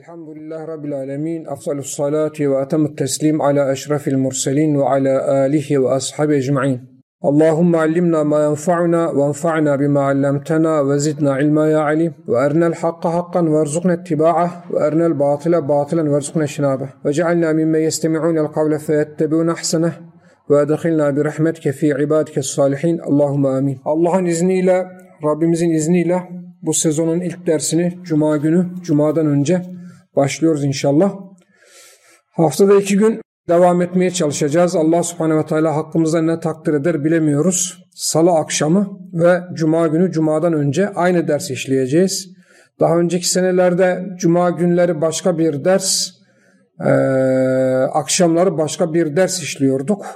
الحمد لله رب العالمين أفضل الصلاة وأتم التسليم على أشرف المرسلين وعلى آله وأصحابه أجمعين اللهم علمنا ما ينفعنا وانفعنا بما علمتنا وزدنا علما يا عليم وأرنا الحق حقا وارزقنا اتباعه وأرنا الباطل باطلا وارزقنا اجتنابه وجعلنا ممن يستمعون القول فيتبعون أحسنه وأدخلنا برحمتك في عبادك الصالحين اللهم آمين Allah'ın izniyle Rabbimizin izniyle bu sezonun ilk dersini Cuma günü, Cuma'dan önce başlıyoruz inşallah. Haftada iki gün devam etmeye çalışacağız. Allah subhanehu ve teala hakkımızda ne takdir eder bilemiyoruz. Salı akşamı ve Cuma günü Cuma'dan önce aynı ders işleyeceğiz. Daha önceki senelerde Cuma günleri başka bir ders, e, akşamları başka bir ders işliyorduk.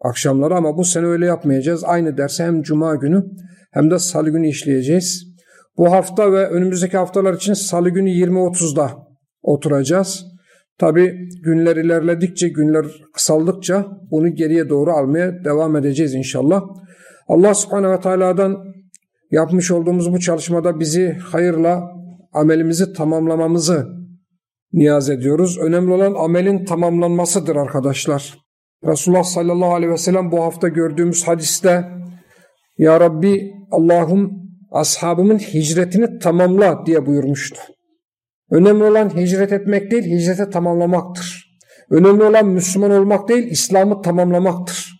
Akşamları ama bu sene öyle yapmayacağız. Aynı dersi hem Cuma günü hem de Salı günü işleyeceğiz. Bu hafta ve önümüzdeki haftalar için Salı günü 20.30'da oturacağız. Tabi günler ilerledikçe, günler kısaldıkça bunu geriye doğru almaya devam edeceğiz inşallah. Allah subhanehu ve teala'dan yapmış olduğumuz bu çalışmada bizi hayırla amelimizi tamamlamamızı niyaz ediyoruz. Önemli olan amelin tamamlanmasıdır arkadaşlar. Resulullah sallallahu aleyhi ve sellem bu hafta gördüğümüz hadiste Ya Rabbi Allah'ım ashabımın hicretini tamamla diye buyurmuştu. Önemli olan hicret etmek değil, hicrete tamamlamaktır. Önemli olan Müslüman olmak değil, İslam'ı tamamlamaktır.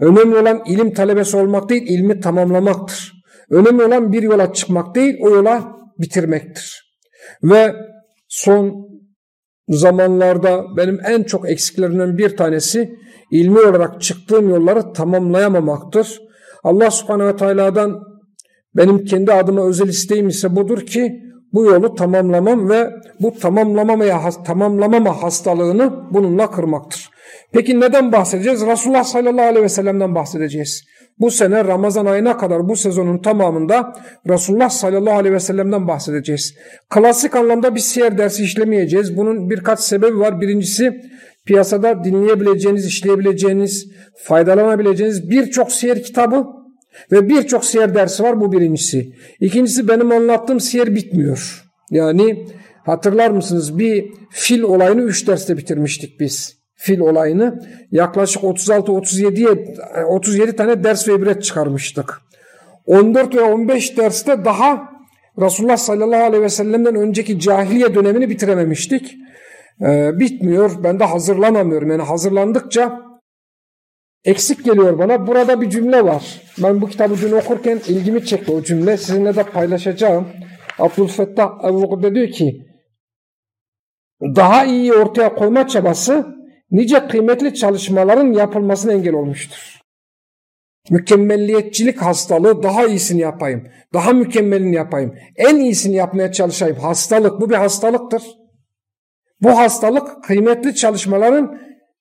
Önemli olan ilim talebesi olmak değil, ilmi tamamlamaktır. Önemli olan bir yola çıkmak değil, o yola bitirmektir. Ve son zamanlarda benim en çok eksiklerimden bir tanesi ilmi olarak çıktığım yolları tamamlayamamaktır. Allah subhanehu ve teala'dan benim kendi adıma özel isteğim ise budur ki bu yolu tamamlamam ve bu tamamlamamaya tamamlamama hastalığını bununla kırmaktır. Peki neden bahsedeceğiz? Resulullah sallallahu aleyhi ve sellem'den bahsedeceğiz. Bu sene Ramazan ayına kadar bu sezonun tamamında Resulullah sallallahu aleyhi ve sellem'den bahsedeceğiz. Klasik anlamda bir siyer dersi işlemeyeceğiz. Bunun birkaç sebebi var. Birincisi piyasada dinleyebileceğiniz, işleyebileceğiniz, faydalanabileceğiniz birçok siyer kitabı ve birçok siyer dersi var bu birincisi. İkincisi benim anlattığım siyer bitmiyor. Yani hatırlar mısınız bir fil olayını 3 derste bitirmiştik biz. Fil olayını yaklaşık 36-37 37 tane ders ve ibret çıkarmıştık. 14 ve 15 derste daha Resulullah sallallahu aleyhi ve sellem'den önceki cahiliye dönemini bitirememiştik. Ee, bitmiyor. Ben de hazırlanamıyorum. Yani hazırlandıkça eksik geliyor bana. Burada bir cümle var. Ben bu kitabı dün okurken ilgimi çekti o cümle. Sizinle de paylaşacağım. Abdülfettah Ebu diyor ki daha iyi ortaya koyma çabası nice kıymetli çalışmaların yapılmasına engel olmuştur. Mükemmelliyetçilik hastalığı daha iyisini yapayım. Daha mükemmelini yapayım. En iyisini yapmaya çalışayım. Hastalık bu bir hastalıktır. Bu hastalık kıymetli çalışmaların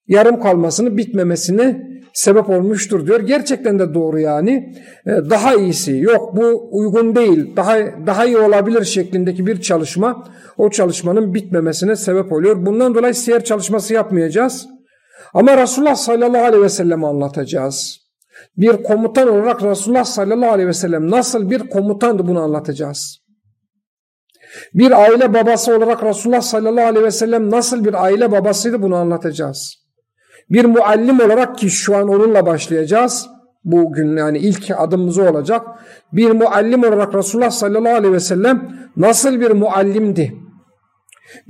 yarım kalmasını, bitmemesini sebep olmuştur diyor. Gerçekten de doğru yani. Ee, daha iyisi yok bu uygun değil daha daha iyi olabilir şeklindeki bir çalışma o çalışmanın bitmemesine sebep oluyor. Bundan dolayı siyer çalışması yapmayacağız. Ama Resulullah sallallahu aleyhi ve sellem anlatacağız. Bir komutan olarak Resulullah sallallahu aleyhi ve sellem nasıl bir komutandı bunu anlatacağız. Bir aile babası olarak Resulullah sallallahu aleyhi ve sellem nasıl bir aile babasıydı bunu anlatacağız. Bir muallim olarak ki şu an onunla başlayacağız. Bugün yani ilk adımımız olacak. Bir muallim olarak Resulullah sallallahu aleyhi ve sellem nasıl bir muallimdi?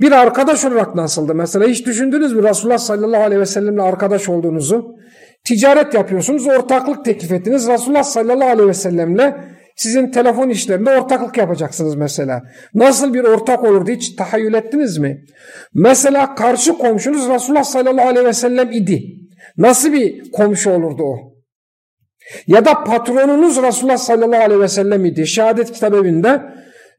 Bir arkadaş olarak nasıldı? Mesela hiç düşündünüz mü Resulullah sallallahu aleyhi ve sellemle arkadaş olduğunuzu? Ticaret yapıyorsunuz, ortaklık teklif ettiniz. Resulullah sallallahu aleyhi ve sellemle sizin telefon işlerinde ortaklık yapacaksınız mesela. Nasıl bir ortak olurdu hiç tahayyül ettiniz mi? Mesela karşı komşunuz Resulullah sallallahu aleyhi ve sellem idi. Nasıl bir komşu olurdu o? Ya da patronunuz Resulullah sallallahu aleyhi ve sellem idi. Şehadet kitap evinde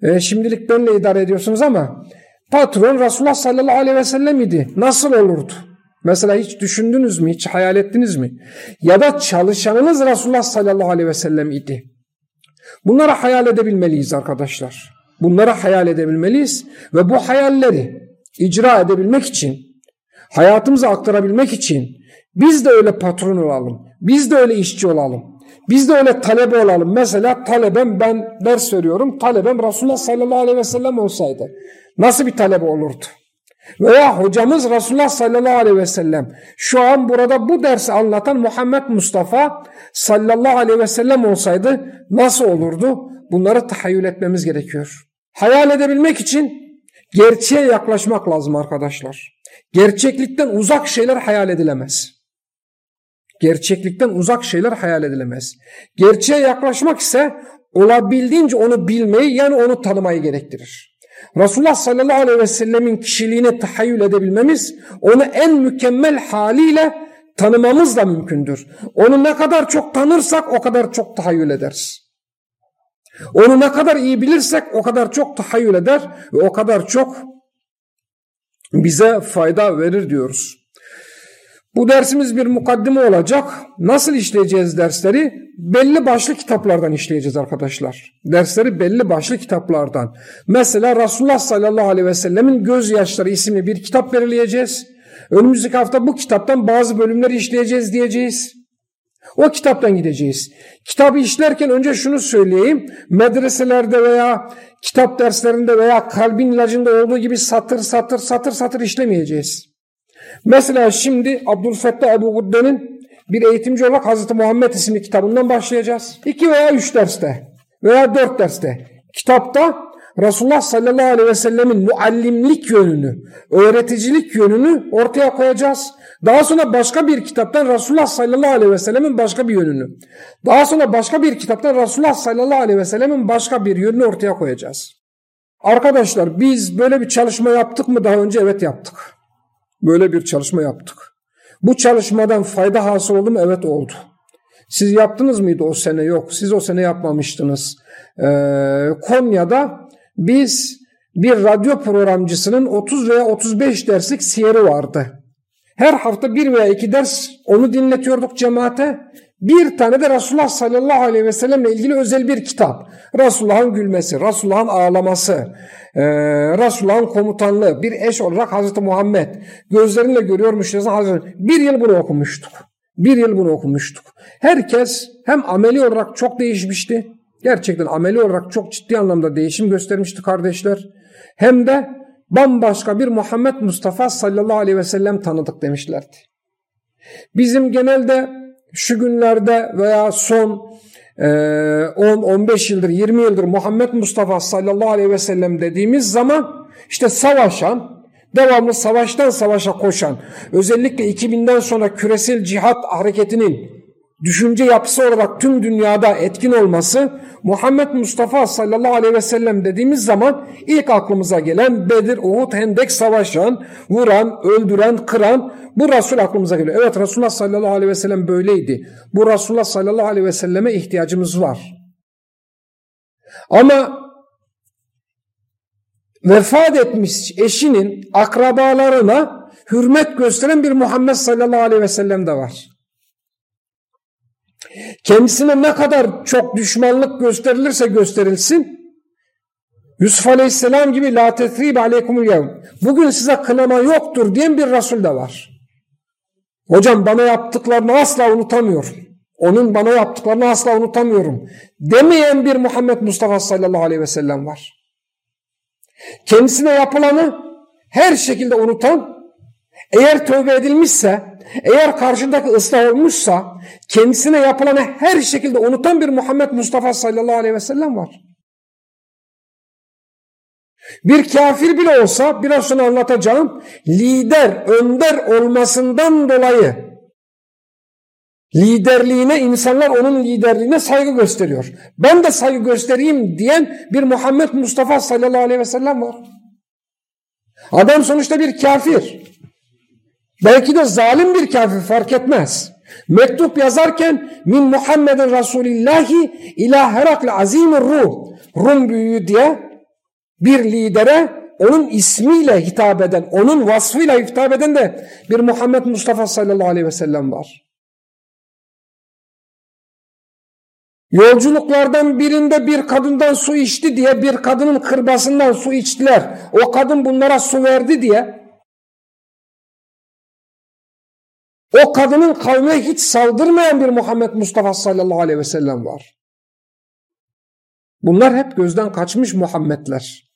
e, şimdilik benle idare ediyorsunuz ama patron Resulullah sallallahu aleyhi ve sellem idi. Nasıl olurdu? Mesela hiç düşündünüz mü? Hiç hayal ettiniz mi? Ya da çalışanınız Resulullah sallallahu aleyhi ve sellem idi. Bunları hayal edebilmeliyiz arkadaşlar. Bunları hayal edebilmeliyiz ve bu hayalleri icra edebilmek için, hayatımıza aktarabilmek için biz de öyle patron olalım, biz de öyle işçi olalım, biz de öyle talebe olalım. Mesela talebem ben ders veriyorum, talebem Resulullah sallallahu aleyhi ve sellem olsaydı nasıl bir talebe olurdu? Veya hocamız Resulullah sallallahu aleyhi ve sellem şu an burada bu dersi anlatan Muhammed Mustafa sallallahu aleyhi ve sellem olsaydı nasıl olurdu? Bunları tahayyül etmemiz gerekiyor. Hayal edebilmek için gerçeğe yaklaşmak lazım arkadaşlar. Gerçeklikten uzak şeyler hayal edilemez. Gerçeklikten uzak şeyler hayal edilemez. Gerçeğe yaklaşmak ise olabildiğince onu bilmeyi yani onu tanımayı gerektirir. Resulullah sallallahu aleyhi ve sellemin kişiliğini tahayyül edebilmemiz onu en mükemmel haliyle tanımamız da mümkündür. Onu ne kadar çok tanırsak o kadar çok tahayyül ederiz. Onu ne kadar iyi bilirsek o kadar çok tahayyül eder ve o kadar çok bize fayda verir diyoruz. Bu dersimiz bir mukaddime olacak. Nasıl işleyeceğiz dersleri? Belli başlı kitaplardan işleyeceğiz arkadaşlar. Dersleri belli başlı kitaplardan. Mesela Resulullah sallallahu aleyhi ve sellemin Gözyaşları isimli bir kitap belirleyeceğiz. Önümüzdeki hafta bu kitaptan bazı bölümleri işleyeceğiz diyeceğiz. O kitaptan gideceğiz. Kitabı işlerken önce şunu söyleyeyim. Medreselerde veya kitap derslerinde veya kalbin ilacında olduğu gibi satır satır satır satır işlemeyeceğiz. Mesela şimdi Abdülfettah Ebu Gudde'nin bir eğitimci olarak Hazreti Muhammed isimli kitabından başlayacağız. İki veya üç derste veya dört derste. Kitapta Resulullah sallallahu aleyhi ve sellemin muallimlik yönünü, öğreticilik yönünü ortaya koyacağız. Daha sonra başka bir kitaptan Resulullah sallallahu aleyhi ve sellemin başka bir yönünü. Daha sonra başka bir kitaptan Resulullah sallallahu aleyhi ve sellemin başka bir yönünü ortaya koyacağız. Arkadaşlar biz böyle bir çalışma yaptık mı daha önce? Evet yaptık. Böyle bir çalışma yaptık. Bu çalışmadan fayda hasıl oldu mu? Evet oldu. Siz yaptınız mıydı o sene? Yok. Siz o sene yapmamıştınız. Ee, Konya'da biz bir radyo programcısının 30 veya 35 derslik siyeri vardı. Her hafta bir veya iki ders onu dinletiyorduk cemaate. Bir tane de Resulullah sallallahu aleyhi ve sellemle ilgili özel bir kitap. Resulullah'ın gülmesi, Resulullah'ın ağlaması, e, Resulullah'ın komutanlığı, bir eş olarak Hazreti Muhammed gözlerinle görüyormuş Hazreti Bir yıl bunu okumuştuk. Bir yıl bunu okumuştuk. Herkes hem ameli olarak çok değişmişti. Gerçekten ameli olarak çok ciddi anlamda değişim göstermişti kardeşler. Hem de bambaşka bir Muhammed Mustafa sallallahu aleyhi ve sellem tanıdık demişlerdi. Bizim genelde şu günlerde veya son 10-15 yıldır 20 yıldır Muhammed Mustafa sallallahu aleyhi ve sellem dediğimiz zaman işte savaşan, devamlı savaştan savaşa koşan, özellikle 2000'den sonra küresel cihat hareketinin düşünce yapısı olarak tüm dünyada etkin olması Muhammed Mustafa sallallahu aleyhi ve sellem dediğimiz zaman ilk aklımıza gelen Bedir, Uhud, Hendek savaşan, vuran, öldüren, kıran bu Resul aklımıza geliyor. Evet Resulullah sallallahu aleyhi ve sellem böyleydi. Bu Resulullah sallallahu aleyhi ve selleme ihtiyacımız var. Ama vefat etmiş eşinin akrabalarına hürmet gösteren bir Muhammed sallallahu aleyhi ve sellem de var. Kendisine ne kadar çok düşmanlık gösterilirse gösterilsin Yusuf Aleyhisselam gibi la tetrib aleykumul yevm. Bugün size kınama yoktur diyen bir Resul de var. Hocam bana yaptıklarını asla unutamıyorum. Onun bana yaptıklarını asla unutamıyorum. Demeyen bir Muhammed Mustafa sallallahu aleyhi ve sellem var. Kendisine yapılanı her şekilde unutan, eğer tövbe edilmişse, eğer karşındaki ıslah olmuşsa, kendisine yapılanı her şekilde unutan bir Muhammed Mustafa sallallahu aleyhi ve sellem var. Bir kafir bile olsa biraz sonra anlatacağım lider, önder olmasından dolayı liderliğine insanlar onun liderliğine saygı gösteriyor. Ben de saygı göstereyim diyen bir Muhammed Mustafa sallallahu aleyhi ve sellem var. Adam sonuçta bir kafir. Belki de zalim bir kafir fark etmez. Mektup yazarken min Muhammedin Resulillahi ila Herakl azimur Rum. Rum büyüğü diye bir lidere onun ismiyle hitap eden, onun vasfıyla hitap eden de bir Muhammed Mustafa sallallahu aleyhi ve sellem var. Yolculuklardan birinde bir kadından su içti diye bir kadının kırbasından su içtiler. O kadın bunlara su verdi diye o kadının kavme hiç saldırmayan bir Muhammed Mustafa sallallahu aleyhi ve sellem var. Bunlar hep gözden kaçmış Muhammedler.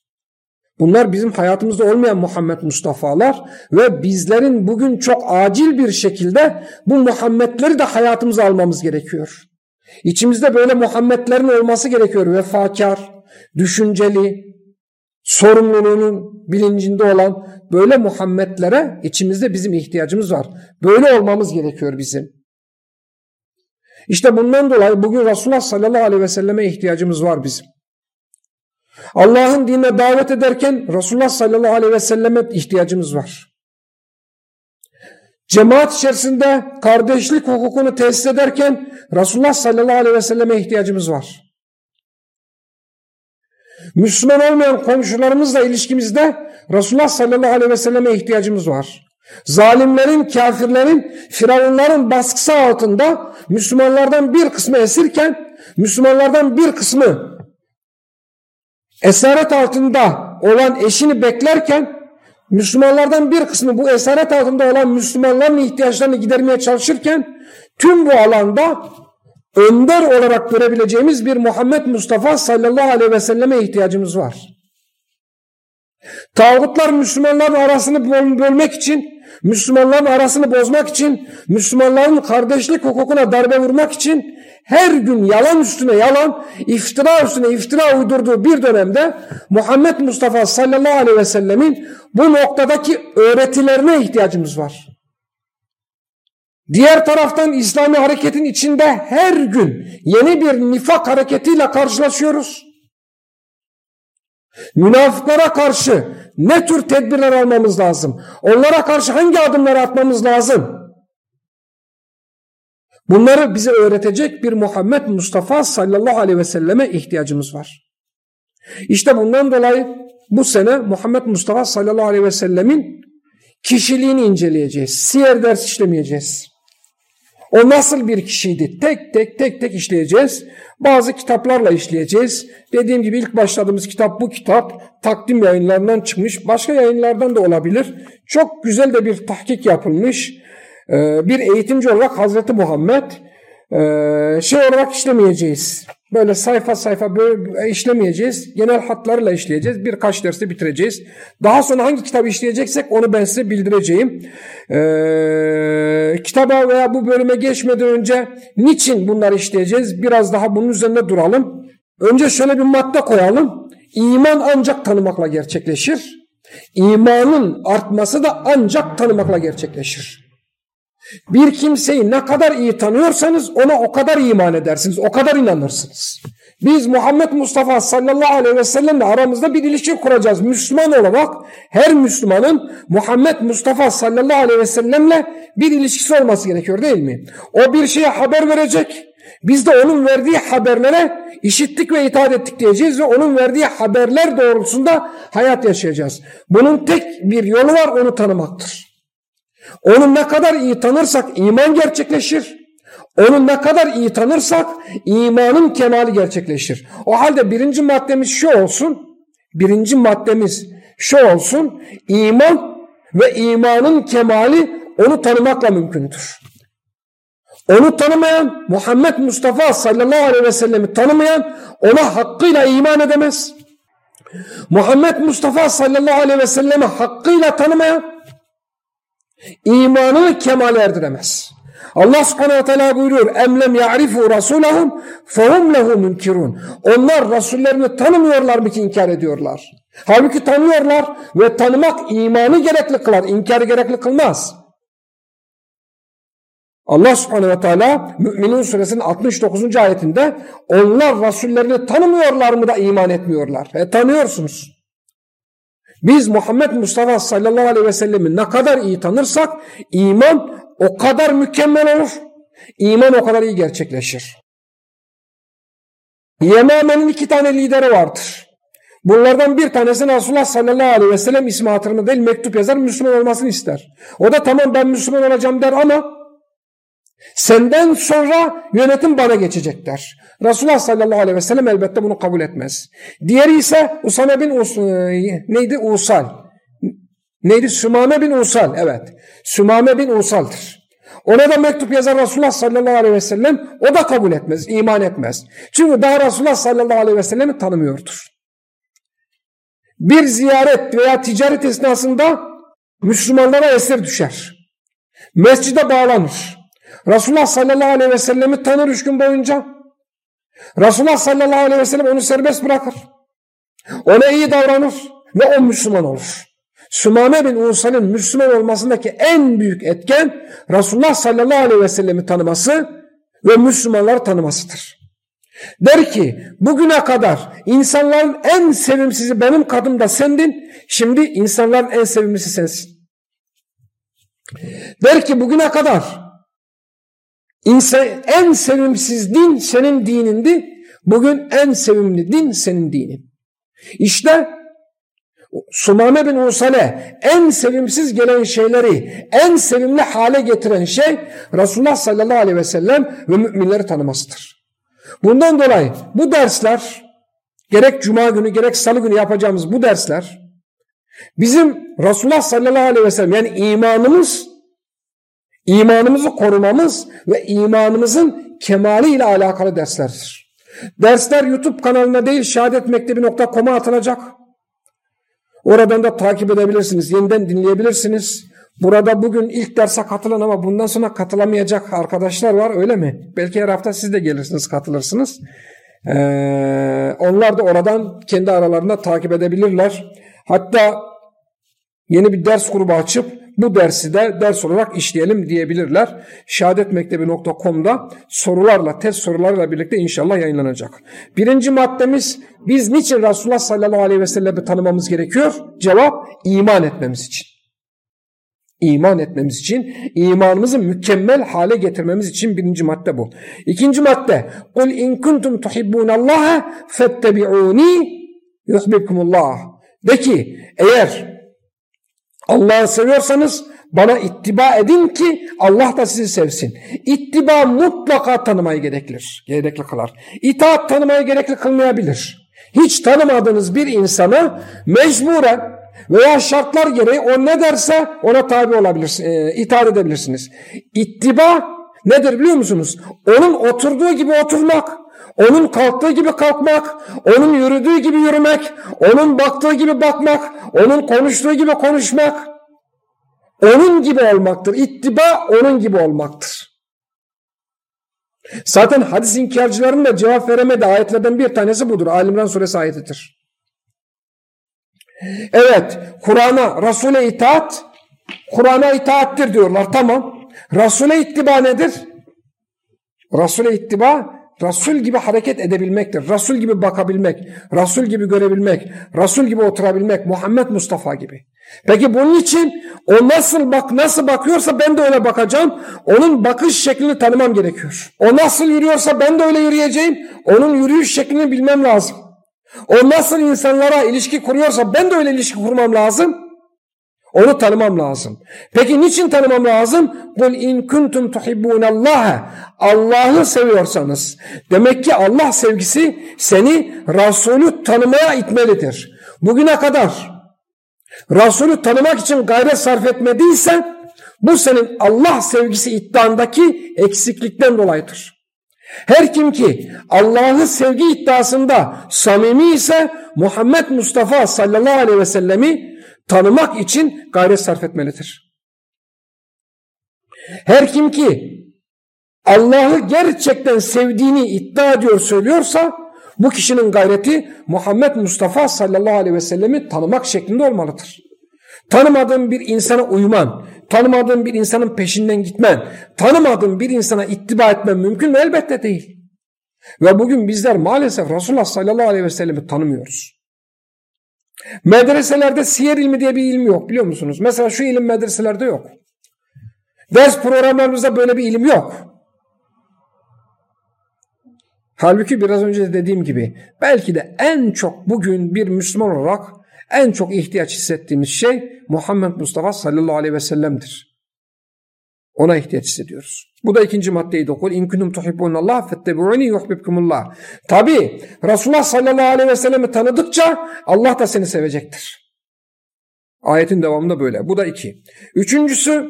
Bunlar bizim hayatımızda olmayan Muhammed Mustafa'lar ve bizlerin bugün çok acil bir şekilde bu Muhammedleri de hayatımıza almamız gerekiyor. İçimizde böyle Muhammedlerin olması gerekiyor. Vefakar, düşünceli, sorumluluğunun bilincinde olan böyle Muhammedlere içimizde bizim ihtiyacımız var. Böyle olmamız gerekiyor bizim. İşte bundan dolayı bugün Resulullah sallallahu aleyhi ve selleme ihtiyacımız var bizim. Allah'ın dinine davet ederken Resulullah sallallahu aleyhi ve selleme ihtiyacımız var. Cemaat içerisinde kardeşlik hukukunu tesis ederken Resulullah sallallahu aleyhi ve selleme ihtiyacımız var. Müslüman olmayan komşularımızla ilişkimizde Resulullah sallallahu aleyhi ve selleme ihtiyacımız var. Zalimlerin, kafirlerin, firavunların baskısı altında Müslümanlardan bir kısmı esirken, Müslümanlardan bir kısmı esaret altında olan eşini beklerken, Müslümanlardan bir kısmı bu esaret altında olan Müslümanların ihtiyaçlarını gidermeye çalışırken, tüm bu alanda önder olarak görebileceğimiz bir Muhammed Mustafa sallallahu aleyhi ve selleme ihtiyacımız var. Tağutlar Müslümanların arasını bölmek için Müslümanların arasını bozmak için, Müslümanların kardeşlik hukukuna darbe vurmak için her gün yalan üstüne yalan, iftira üstüne iftira uydurduğu bir dönemde Muhammed Mustafa sallallahu aleyhi ve sellemin bu noktadaki öğretilerine ihtiyacımız var. Diğer taraftan İslami hareketin içinde her gün yeni bir nifak hareketiyle karşılaşıyoruz. Münafıklara karşı ne tür tedbirler almamız lazım? Onlara karşı hangi adımları atmamız lazım? Bunları bize öğretecek bir Muhammed Mustafa sallallahu aleyhi ve selleme ihtiyacımız var. İşte bundan dolayı bu sene Muhammed Mustafa sallallahu aleyhi ve sellemin kişiliğini inceleyeceğiz. Siyer ders işlemeyeceğiz. O nasıl bir kişiydi? Tek tek tek tek işleyeceğiz. Bazı kitaplarla işleyeceğiz. Dediğim gibi ilk başladığımız kitap bu kitap. Takdim yayınlarından çıkmış. Başka yayınlardan da olabilir. Çok güzel de bir tahkik yapılmış. Ee, bir eğitimci olarak Hazreti Muhammed şey olarak işlemeyeceğiz. Böyle sayfa sayfa böyle işlemeyeceğiz. Genel hatlarla işleyeceğiz. Birkaç dersi bitireceğiz. Daha sonra hangi kitabı işleyeceksek onu ben size bildireceğim. Ee, kitaba veya bu bölüme geçmeden önce niçin bunları işleyeceğiz? Biraz daha bunun üzerinde duralım. Önce şöyle bir madde koyalım. İman ancak tanımakla gerçekleşir. İmanın artması da ancak tanımakla gerçekleşir. Bir kimseyi ne kadar iyi tanıyorsanız ona o kadar iman edersiniz, o kadar inanırsınız. Biz Muhammed Mustafa sallallahu aleyhi ve sellemle aramızda bir ilişki kuracağız. Müslüman olarak her Müslümanın Muhammed Mustafa sallallahu aleyhi ve sellemle bir ilişkisi olması gerekiyor değil mi? O bir şeye haber verecek. Biz de onun verdiği haberlere işittik ve itaat ettik diyeceğiz ve onun verdiği haberler doğrultusunda hayat yaşayacağız. Bunun tek bir yolu var onu tanımaktır. Onu ne kadar iyi tanırsak iman gerçekleşir. Onu ne kadar iyi tanırsak imanın kemali gerçekleşir. O halde birinci maddemiz şu olsun. Birinci maddemiz şu olsun. İman ve imanın kemali onu tanımakla mümkündür. Onu tanımayan Muhammed Mustafa sallallahu aleyhi ve sellemi tanımayan ona hakkıyla iman edemez. Muhammed Mustafa sallallahu aleyhi ve sellemi hakkıyla tanımayan imanı kemal erdiremez. Allah subhanehu ve teala buyuruyor emlem ya'rifu rasulahum fehum lehu münkirun. Onlar rasullerini tanımıyorlar mı ki inkar ediyorlar? Halbuki tanıyorlar ve tanımak imanı gerekli kılar, inkarı gerekli kılmaz. Allah subhanehu ve teala Mü'minun suresinin 69. ayetinde onlar rasullerini tanımıyorlar mı da iman etmiyorlar. E tanıyorsunuz. Biz Muhammed Mustafa sallallahu aleyhi ve sellemi ne kadar iyi tanırsak iman o kadar mükemmel olur. İman o kadar iyi gerçekleşir. Yemame'nin iki tane lideri vardır. Bunlardan bir tanesi Resulullah sallallahu aleyhi ve sellem ismi hatırını değil mektup yazar Müslüman olmasını ister. O da tamam ben Müslüman olacağım der ama senden sonra yönetim bana geçecek der. Resulullah sallallahu aleyhi ve sellem elbette bunu kabul etmez. Diğeri ise Usame bin Us e, neydi? Usal. Neydi? Sümame bin Usal. Evet. Sümame bin Usal'dır. Ona da mektup yazar Resulullah sallallahu aleyhi ve sellem o da kabul etmez, iman etmez. Çünkü daha Resulullah sallallahu aleyhi ve sellemi tanımıyordur. bir ziyaret veya ticaret esnasında Müslümanlara esir düşer. Mescide bağlanır. Resulullah sallallahu aleyhi ve sellemi tanır üç gün boyunca. Resulullah sallallahu aleyhi ve sellem onu serbest bırakır. Ona iyi davranır ve o Müslüman olur. Sümame bin Usal'ın Müslüman olmasındaki en büyük etken Resulullah sallallahu aleyhi ve sellemi tanıması ve Müslümanları tanımasıdır. Der ki bugüne kadar insanların en sevimsizi benim kadımda sendin. Şimdi insanların en sevimlisi sensin. Der ki bugüne kadar insan, en sevimsiz din senin dinindi. Bugün en sevimli din senin dinin. İşte Sumame bin Usale en sevimsiz gelen şeyleri en sevimli hale getiren şey Resulullah sallallahu aleyhi ve sellem ve müminleri tanımasıdır. Bundan dolayı bu dersler gerek cuma günü gerek salı günü yapacağımız bu dersler bizim Resulullah sallallahu aleyhi ve sellem yani imanımız imanımızı korumamız ve imanımızın kemali ile alakalı derslerdir. Dersler YouTube kanalına değil şehadetmektebi.com'a atılacak. Oradan da takip edebilirsiniz. Yeniden dinleyebilirsiniz. Burada bugün ilk derse katılan ama bundan sonra katılamayacak arkadaşlar var öyle mi? Belki her hafta siz de gelirsiniz katılırsınız. Ee, onlar da oradan kendi aralarında takip edebilirler. Hatta yeni bir ders grubu açıp bu dersi de ders olarak işleyelim diyebilirler. Şehadetmektebi.com'da sorularla, test sorularıyla birlikte inşallah yayınlanacak. Birinci maddemiz biz niçin Resulullah sallallahu aleyhi ve sellem'i tanımamız gerekiyor? Cevap iman etmemiz için. İman etmemiz için, imanımızı mükemmel hale getirmemiz için birinci madde bu. İkinci madde, قُلْ اِنْ كُنْتُمْ تُحِبُّونَ اللّٰهَ فَاتَّبِعُونِي يُحْبِبْكُمُ اللّٰهِ De ki, eğer Allah'ı seviyorsanız bana ittiba edin ki Allah da sizi sevsin. İttiba mutlaka tanımayı gereklir, gerekli kılar. İtaat tanımayı gerekli kılmayabilir. Hiç tanımadığınız bir insana mecburen veya şartlar gereği o ne derse ona tabi olabilirsiniz, e, itaat edebilirsiniz. İttiba nedir biliyor musunuz? Onun oturduğu gibi oturmak, onun kalktığı gibi kalkmak, onun yürüdüğü gibi yürümek, onun baktığı gibi bakmak, onun konuştuğu gibi konuşmak, onun gibi olmaktır. İttiba onun gibi olmaktır. Zaten hadis inkarcıların da cevap veremediği ayetlerden bir tanesi budur. Alimran suresi ayetidir. Evet, Kur'an'a, Resul'e itaat, Kur'an'a itaattir diyorlar. Tamam. Resul'e ittiba nedir? Resul'e ittiba, Resul gibi hareket edebilmektir. Resul gibi bakabilmek, Resul gibi görebilmek, Resul gibi oturabilmek, Muhammed Mustafa gibi. Peki bunun için o nasıl bak nasıl bakıyorsa ben de öyle bakacağım. Onun bakış şeklini tanımam gerekiyor. O nasıl yürüyorsa ben de öyle yürüyeceğim. Onun yürüyüş şeklini bilmem lazım. O nasıl insanlara ilişki kuruyorsa ben de öyle ilişki kurmam lazım. Onu tanımam lazım. Peki niçin tanımam lazım? Kul in kuntum tuhibbunallaha. Allah'ı seviyorsanız. Demek ki Allah sevgisi seni Resulü tanımaya itmelidir. Bugüne kadar Resulü tanımak için gayret sarf etmediysen bu senin Allah sevgisi iddiandaki eksiklikten dolayıdır. Her kim ki Allah'ı sevgi iddiasında samimi ise Muhammed Mustafa sallallahu aleyhi ve sellemi tanımak için gayret sarf etmelidir. Her kim ki Allah'ı gerçekten sevdiğini iddia ediyor söylüyorsa bu kişinin gayreti Muhammed Mustafa sallallahu aleyhi ve sellemi tanımak şeklinde olmalıdır. Tanımadığın bir insana uyman, tanımadığın bir insanın peşinden gitmen, tanımadığın bir insana ittiba etmen mümkün mü? Elbette değil. Ve bugün bizler maalesef Resulullah sallallahu aleyhi ve sellemi tanımıyoruz. Medreselerde siyer ilmi diye bir ilim yok biliyor musunuz? Mesela şu ilim medreselerde yok. Ders programlarımızda böyle bir ilim yok. Halbuki biraz önce dediğim gibi belki de en çok bugün bir Müslüman olarak en çok ihtiyaç hissettiğimiz şey Muhammed Mustafa sallallahu aleyhi ve sellem'dir. Ona ihtiyaç hissediyoruz. Bu da ikinci maddeydi. Kul in kuntum tuhibbunallah fettebi'uni yuhibbukumullah. Tabi Resulullah sallallahu aleyhi ve sellemi tanıdıkça Allah da seni sevecektir. Ayetin devamında böyle. Bu da iki. Üçüncüsü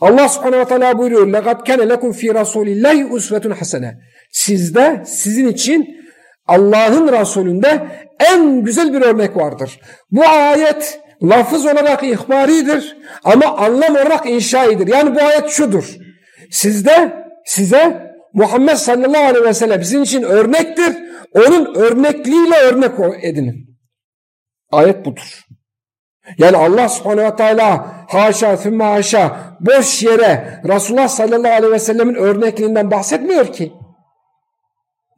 Allah subhanehu ve teala buyuruyor لَقَدْ كَنَ لَكُمْ ف۪ي رَسُولِ اللّٰهِ اُسْوَةٌ حَسَنَةٌ Sizde sizin için Allah'ın Resulünde en güzel bir örnek vardır. Bu ayet lafız olarak ihbaridir ama anlam olarak inşaidir. Yani bu ayet şudur. Sizde size Muhammed sallallahu aleyhi ve sellem sizin için örnektir. Onun örnekliğiyle örnek edinin. Ayet budur. Yani Allah subhanehu ve teala haşa fümme haşa boş yere Resulullah sallallahu aleyhi ve sellemin örnekliğinden bahsetmiyor ki.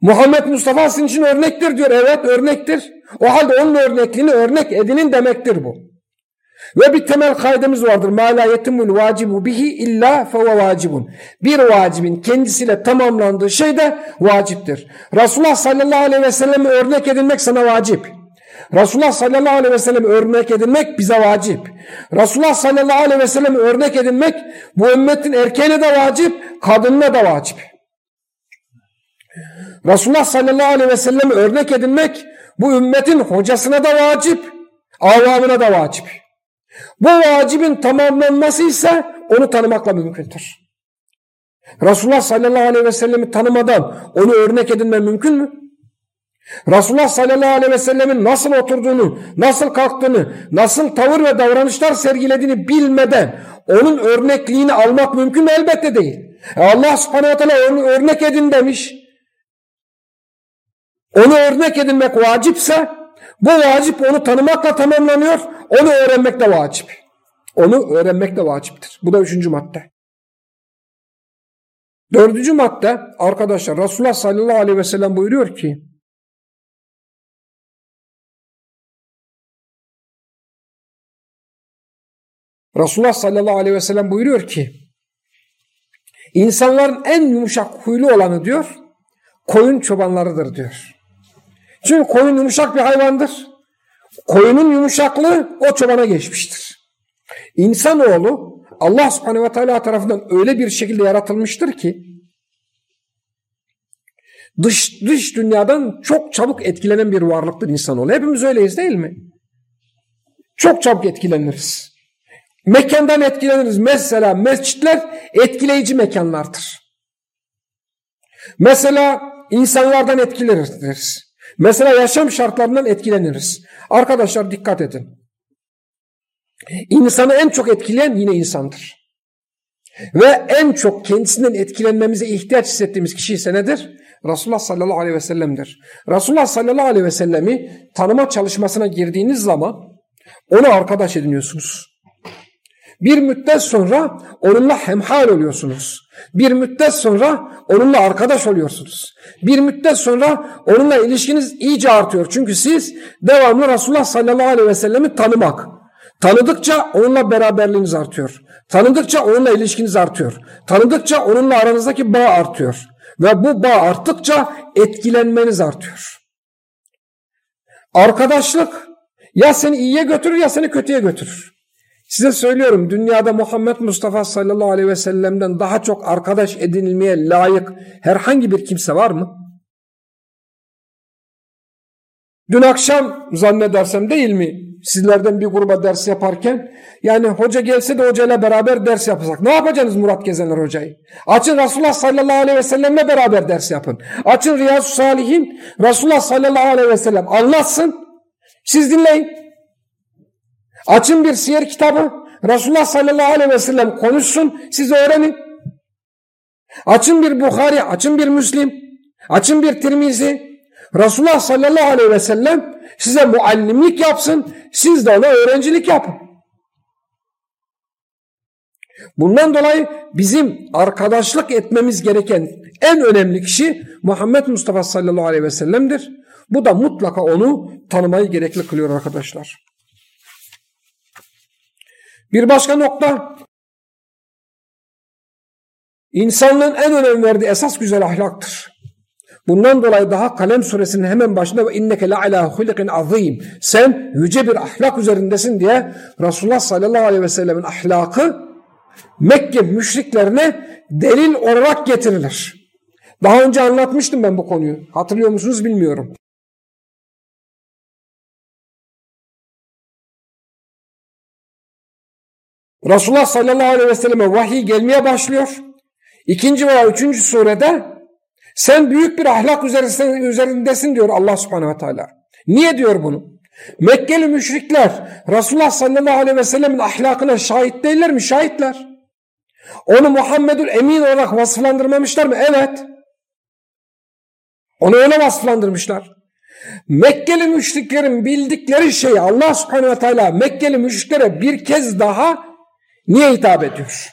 Muhammed Mustafa sizin için örnektir diyor. Evet örnektir. O halde onun örnekliğini örnek edinin demektir bu. Ve bir temel kaydımız vardır. Ma la yetimul vacibu bihi illa feve vacibun. Bir vacibin kendisiyle tamamlandığı şey de vaciptir. Resulullah sallallahu aleyhi ve sellem örnek edinmek sana vacip. Resulullah sallallahu aleyhi ve sellem örnek edinmek bize vacip. Resulullah sallallahu aleyhi ve sellem örnek edinmek bu ümmetin erkeğine de vacip, kadınına da vacip. Resulullah sallallahu aleyhi ve sellem örnek edinmek bu ümmetin hocasına da vacip, avamına da vacip. Bu vacibin tamamlanması ise onu tanımakla mümkündür. Resulullah sallallahu aleyhi ve sellemi tanımadan onu örnek edinme mümkün mü? Resulullah sallallahu aleyhi ve sellemin nasıl oturduğunu, nasıl kalktığını, nasıl tavır ve davranışlar sergilediğini bilmeden onun örnekliğini almak mümkün mü? Elbette değil. E Allah subhanehu ve teala onu örnek edin demiş. Onu örnek edinmek vacipse bu vacip onu tanımakla tamamlanıyor. Onu öğrenmek de vacip. Onu öğrenmek de vaciptir. Bu da üçüncü madde. Dördüncü madde arkadaşlar Resulullah sallallahu aleyhi ve sellem buyuruyor ki Resulullah sallallahu aleyhi ve sellem buyuruyor ki insanların en yumuşak huylu olanı diyor koyun çobanlarıdır diyor. Çünkü koyun yumuşak bir hayvandır. Koyunun yumuşaklığı o çobana geçmiştir. İnsanoğlu Allah subhanehu ve teala tarafından öyle bir şekilde yaratılmıştır ki dış, dış dünyadan çok çabuk etkilenen bir varlıktır insanoğlu. Hepimiz öyleyiz değil mi? Çok çabuk etkileniriz. Mekandan etkileniriz. Mesela mescitler etkileyici mekanlardır. Mesela insanlardan etkileniriz. Mesela yaşam şartlarından etkileniriz. Arkadaşlar dikkat edin. İnsanı en çok etkileyen yine insandır. Ve en çok kendisinden etkilenmemize ihtiyaç hissettiğimiz kişi ise nedir? Resulullah sallallahu aleyhi ve sellem'dir. Resulullah sallallahu aleyhi ve sellemi tanıma çalışmasına girdiğiniz zaman onu arkadaş ediniyorsunuz. Bir müddet sonra onunla hemhal oluyorsunuz. Bir müddet sonra onunla arkadaş oluyorsunuz. Bir müddet sonra onunla ilişkiniz iyice artıyor. Çünkü siz devamlı Resulullah sallallahu aleyhi ve sellemi tanımak. Tanıdıkça onunla beraberliğiniz artıyor. Tanıdıkça onunla ilişkiniz artıyor. Tanıdıkça onunla aranızdaki bağ artıyor. Ve bu bağ arttıkça etkilenmeniz artıyor. Arkadaşlık ya seni iyiye götürür ya seni kötüye götürür. Size söylüyorum dünyada Muhammed Mustafa sallallahu aleyhi ve sellem'den daha çok arkadaş edinilmeye layık herhangi bir kimse var mı? Dün akşam zannedersem değil mi? Sizlerden bir gruba ders yaparken yani hoca gelse de hocayla beraber ders yapacak. Ne yapacaksınız Murat Gezenler hocayı? Açın Resulullah sallallahu aleyhi ve sellemle beraber ders yapın. Açın Riyazu Salihin Resulullah sallallahu aleyhi ve sellem anlatsın. Siz dinleyin. Açın bir siyer kitabı. Resulullah sallallahu aleyhi ve sellem konuşsun. Siz öğrenin. Açın bir Bukhari, açın bir Müslim, açın bir Tirmizi. Resulullah sallallahu aleyhi ve sellem size muallimlik yapsın. Siz de ona öğrencilik yapın. Bundan dolayı bizim arkadaşlık etmemiz gereken en önemli kişi Muhammed Mustafa sallallahu aleyhi ve sellem'dir. Bu da mutlaka onu tanımayı gerekli kılıyor arkadaşlar. Bir başka nokta insanlığın en önem verdiği esas güzel ahlaktır. Bundan dolayı daha Kalem suresinin hemen başında ve inneke la ala hulikin azim. Sen yüce bir ahlak üzerindesin diye Resulullah sallallahu aleyhi ve sellemin ahlakı Mekke müşriklerine delil olarak getirilir. Daha önce anlatmıştım ben bu konuyu. Hatırlıyor musunuz bilmiyorum. Resulullah sallallahu aleyhi ve selleme vahiy gelmeye başlıyor. İkinci veya üçüncü surede Sen büyük bir ahlak üzerindesin diyor Allah subhanehu ve teala. Niye diyor bunu? Mekkeli müşrikler Resulullah sallallahu aleyhi ve sellemin ahlakına şahit değiller mi? Şahitler. Onu Muhammedül Emin olarak vasıflandırmamışlar mı? Evet. Onu öyle vasıflandırmışlar. Mekkeli müşriklerin bildikleri şeyi Allah subhanehu ve teala Mekkeli müşriklere bir kez daha niye hitap ediyor?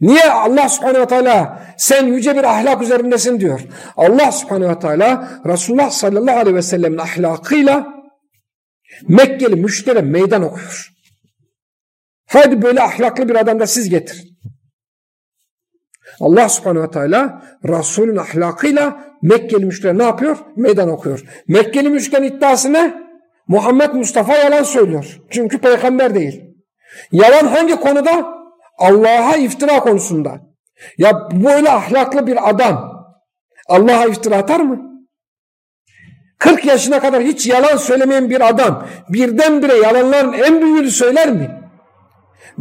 Niye Allah subhanehu ve teala sen yüce bir ahlak üzerindesin diyor. Allah subhanehu ve teala Resulullah sallallahu aleyhi ve sellemin ahlakıyla Mekkeli müşriklere meydan okuyor. Hadi böyle ahlaklı bir adam da siz getirin. Allah subhanehu ve teala Resulün ahlakıyla Mekkeli müşriklere ne yapıyor? Meydan okuyor. Mekkeli müşriklerin iddiası ne? Muhammed Mustafa yalan söylüyor. Çünkü peygamber değil. Yalan hangi konuda? Allah'a iftira konusunda. Ya böyle ahlaklı bir adam Allah'a iftira atar mı? 40 yaşına kadar hiç yalan söylemeyen bir adam birdenbire yalanların en büyüğünü söyler mi?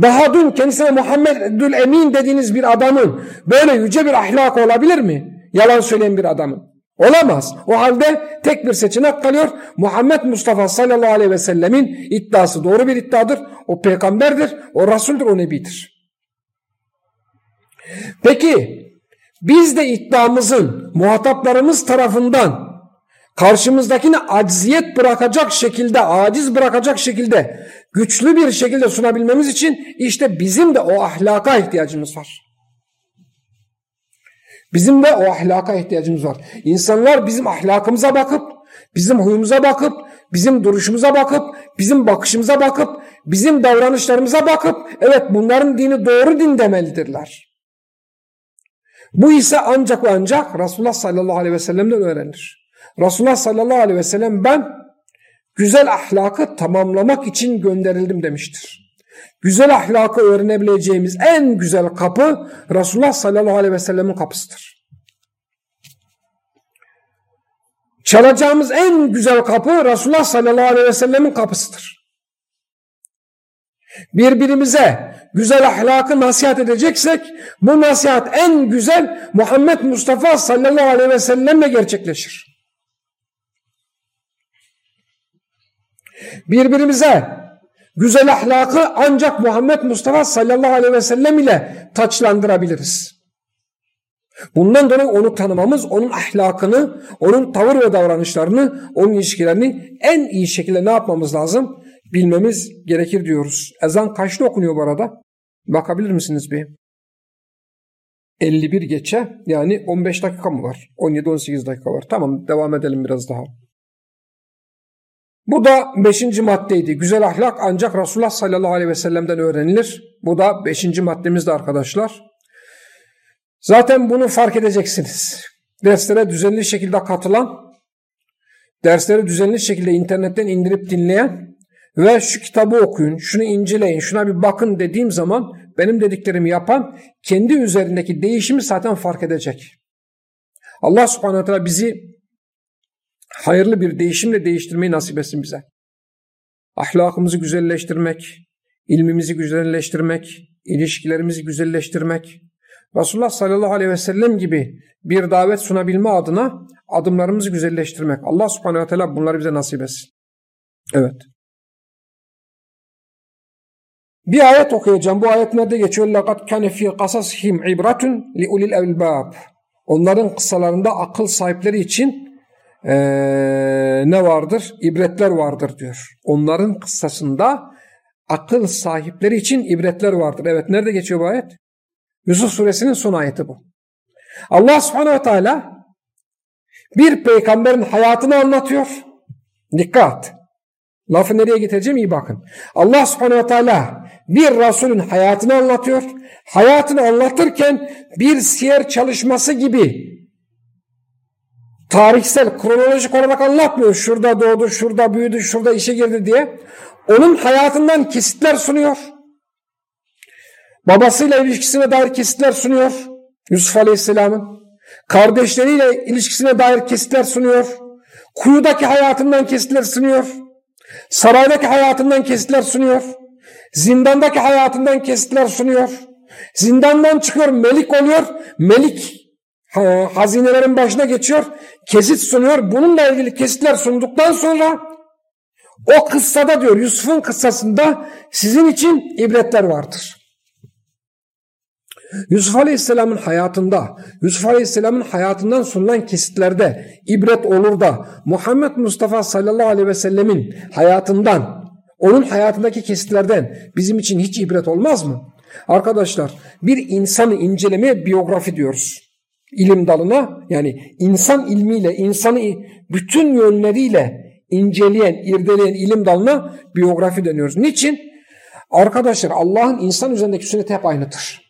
Daha dün kendisine Muhammedül Emin dediğiniz bir adamın böyle yüce bir ahlak olabilir mi? Yalan söyleyen bir adamın. Olamaz. O halde tek bir seçenek kalıyor. Muhammed Mustafa sallallahu aleyhi ve sellemin iddiası doğru bir iddiadır. O peygamberdir, o rasuldür, o nebidir. Peki biz de iddiamızın muhataplarımız tarafından karşımızdakini acziyet bırakacak şekilde, aciz bırakacak şekilde, güçlü bir şekilde sunabilmemiz için işte bizim de o ahlaka ihtiyacımız var. Bizim de o ahlaka ihtiyacımız var. İnsanlar bizim ahlakımıza bakıp, bizim huyumuza bakıp, bizim duruşumuza bakıp, bizim bakışımıza bakıp, bizim davranışlarımıza bakıp, evet bunların dini doğru din demelidirler. Bu ise ancak ve ancak Resulullah sallallahu aleyhi ve sellem'den öğrenir. Resulullah sallallahu aleyhi ve sellem ben güzel ahlakı tamamlamak için gönderildim demiştir. Güzel ahlakı öğrenebileceğimiz en güzel kapı Resulullah sallallahu aleyhi ve sellemin kapısıdır. Çalacağımız en güzel kapı Resulullah sallallahu aleyhi ve sellemin kapısıdır. Birbirimize güzel ahlakı nasihat edeceksek bu nasihat en güzel Muhammed Mustafa sallallahu aleyhi ve sellemle gerçekleşir. Birbirimize güzel ahlakı ancak Muhammed Mustafa sallallahu aleyhi ve sellem ile taçlandırabiliriz. Bundan dolayı onu tanımamız, onun ahlakını, onun tavır ve davranışlarını, onun ilişkilerini en iyi şekilde ne yapmamız lazım? Bilmemiz gerekir diyoruz. Ezan kaçta okunuyor bu arada? Bakabilir misiniz bir? 51 geçe yani 15 dakika mı var? 17-18 dakika var. Tamam devam edelim biraz daha. Bu da beşinci maddeydi. Güzel ahlak ancak Resulullah sallallahu aleyhi ve sellem'den öğrenilir. Bu da beşinci maddemizdi arkadaşlar. Zaten bunu fark edeceksiniz. Derslere düzenli şekilde katılan, dersleri düzenli şekilde internetten indirip dinleyen ve şu kitabı okuyun, şunu inceleyin, şuna bir bakın dediğim zaman benim dediklerimi yapan kendi üzerindeki değişimi zaten fark edecek. Allah subhanahu teala bizi hayırlı bir değişimle değiştirmeyi nasip etsin bize. Ahlakımızı güzelleştirmek, ilmimizi güzelleştirmek, ilişkilerimizi güzelleştirmek, Resulullah sallallahu aleyhi ve sellem gibi bir davet sunabilme adına adımlarımızı güzelleştirmek. Allah subhanehu ve teala bunları bize nasip etsin. Evet. Bir ayet okuyacağım. Bu ayet nerede geçiyor? لَقَدْ كَانَ ف۪ي قَصَصِهِمْ عِبْرَةٌ لِعُلِي الْاَلْبَابِ Onların kıssalarında akıl sahipleri için ee, ne vardır? İbretler vardır diyor. Onların kıssasında akıl sahipleri için ibretler vardır. Evet nerede geçiyor bu ayet? Yusuf suresinin son ayeti bu. Allah subhanehu ve teala bir peygamberin hayatını anlatıyor. Dikkat! Lafı nereye getireceğim iyi bakın. Allah subhanehu ve teala bir Resulün hayatını anlatıyor. Hayatını anlatırken bir siyer çalışması gibi tarihsel, kronolojik olarak anlatmıyor. Şurada doğdu, şurada büyüdü, şurada işe girdi diye. Onun hayatından kesitler sunuyor. Babasıyla ilişkisine dair kesitler sunuyor. Yusuf Aleyhisselam'ın. Kardeşleriyle ilişkisine dair kesitler sunuyor. Kuyudaki hayatından kesitler sunuyor. Saraydaki hayatından kesitler sunuyor. Zindandaki hayatından kesitler sunuyor. Zindandan çıkıyor, melik oluyor. Melik hazinelerin başına geçiyor, kesit sunuyor. Bununla ilgili kesitler sunduktan sonra o kıssada diyor Yusuf'un kıssasında sizin için ibretler vardır. Yusuf Aleyhisselam'ın hayatında, Yusuf Aleyhisselam'ın hayatından sunulan kesitlerde ibret olur da Muhammed Mustafa sallallahu aleyhi ve sellemin hayatından, onun hayatındaki kesitlerden bizim için hiç ibret olmaz mı? Arkadaşlar bir insanı incelemeye biyografi diyoruz. İlim dalına yani insan ilmiyle, insanı bütün yönleriyle inceleyen, irdeleyen ilim dalına biyografi deniyoruz. Niçin? Arkadaşlar Allah'ın insan üzerindeki sünneti hep aynıdır.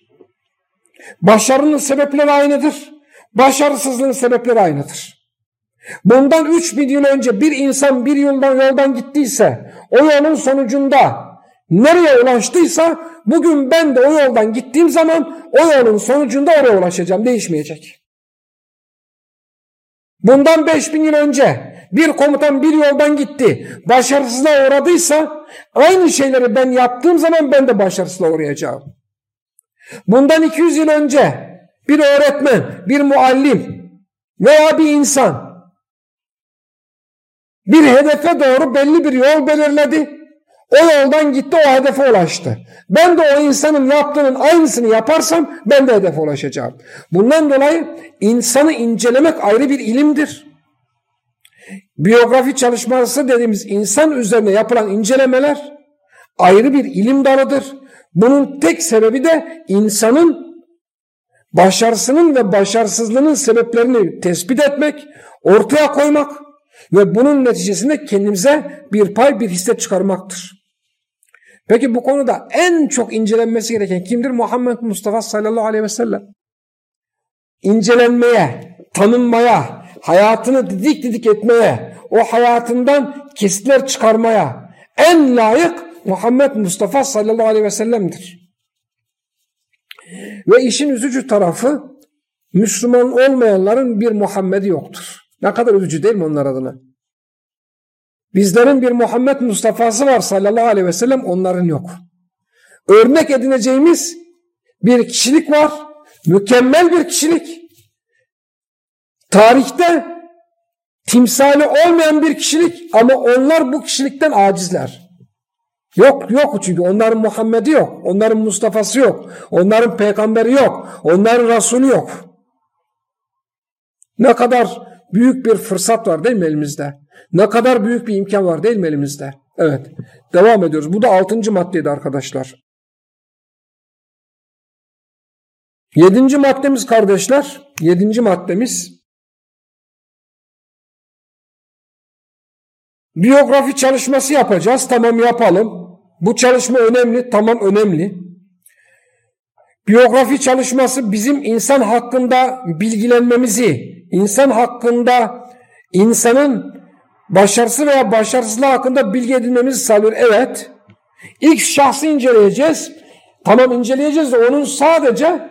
Başarının sebepleri aynıdır. Başarısızlığın sebepleri aynıdır. Bundan 3000 yıl önce bir insan bir yoldan yoldan gittiyse o yolun sonucunda nereye ulaştıysa bugün ben de o yoldan gittiğim zaman o yolun sonucunda oraya ulaşacağım. Değişmeyecek. Bundan 5000 yıl önce bir komutan bir yoldan gitti. Başarısızlığa uğradıysa aynı şeyleri ben yaptığım zaman ben de başarısızlığa uğrayacağım. Bundan 200 yıl önce bir öğretmen, bir muallim veya bir insan bir hedefe doğru belli bir yol belirledi. O yoldan gitti o hedefe ulaştı. Ben de o insanın yaptığının aynısını yaparsam ben de hedefe ulaşacağım. Bundan dolayı insanı incelemek ayrı bir ilimdir. Biyografi çalışması dediğimiz insan üzerine yapılan incelemeler ayrı bir ilim dalıdır. Bunun tek sebebi de insanın başarısının ve başarısızlığının sebeplerini tespit etmek, ortaya koymak ve bunun neticesinde kendimize bir pay, bir hisse çıkarmaktır. Peki bu konuda en çok incelenmesi gereken kimdir? Muhammed Mustafa sallallahu aleyhi ve sellem. İncelenmeye, tanınmaya, hayatını didik didik etmeye, o hayatından kesitler çıkarmaya en layık Muhammed Mustafa sallallahu aleyhi ve sellem'dir. Ve işin üzücü tarafı Müslüman olmayanların bir Muhammed'i yoktur. Ne kadar üzücü değil mi onlar adına? Bizlerin bir Muhammed Mustafa'sı var sallallahu aleyhi ve sellem onların yok. Örnek edineceğimiz bir kişilik var. Mükemmel bir kişilik. Tarihte timsali olmayan bir kişilik ama onlar bu kişilikten acizler. Yok yok çünkü onların Muhammed'i yok. Onların Mustafa'sı yok. Onların peygamberi yok. Onların Resulü yok. Ne kadar büyük bir fırsat var değil mi elimizde? Ne kadar büyük bir imkan var değil mi elimizde? Evet. Devam ediyoruz. Bu da altıncı maddeydi arkadaşlar. Yedinci maddemiz kardeşler. Yedinci maddemiz. Biyografi çalışması yapacağız. Tamam yapalım. Bu çalışma önemli, tamam önemli. Biyografi çalışması bizim insan hakkında bilgilenmemizi, insan hakkında insanın başarısı veya başarısızlığı hakkında bilgi edinmemizi sağlıyor. Evet. İlk şahsı inceleyeceğiz. Tamam inceleyeceğiz de onun sadece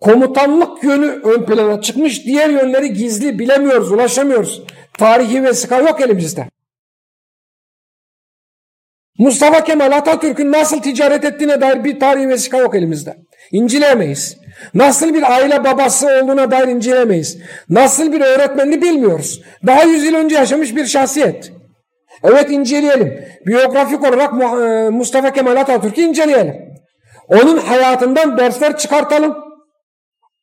komutanlık yönü ön plana çıkmış. Diğer yönleri gizli bilemiyoruz, ulaşamıyoruz. Tarihi vesika yok elimizde. Mustafa Kemal Atatürk'ün nasıl ticaret ettiğine dair bir tarihi vesika yok elimizde. İnceleyemeyiz. Nasıl bir aile babası olduğuna dair inceleyemeyiz. Nasıl bir öğretmenini bilmiyoruz. Daha yüz yıl önce yaşamış bir şahsiyet. Evet inceleyelim. Biyografik olarak e, Mustafa Kemal Atatürk'ü inceleyelim. Onun hayatından dersler çıkartalım.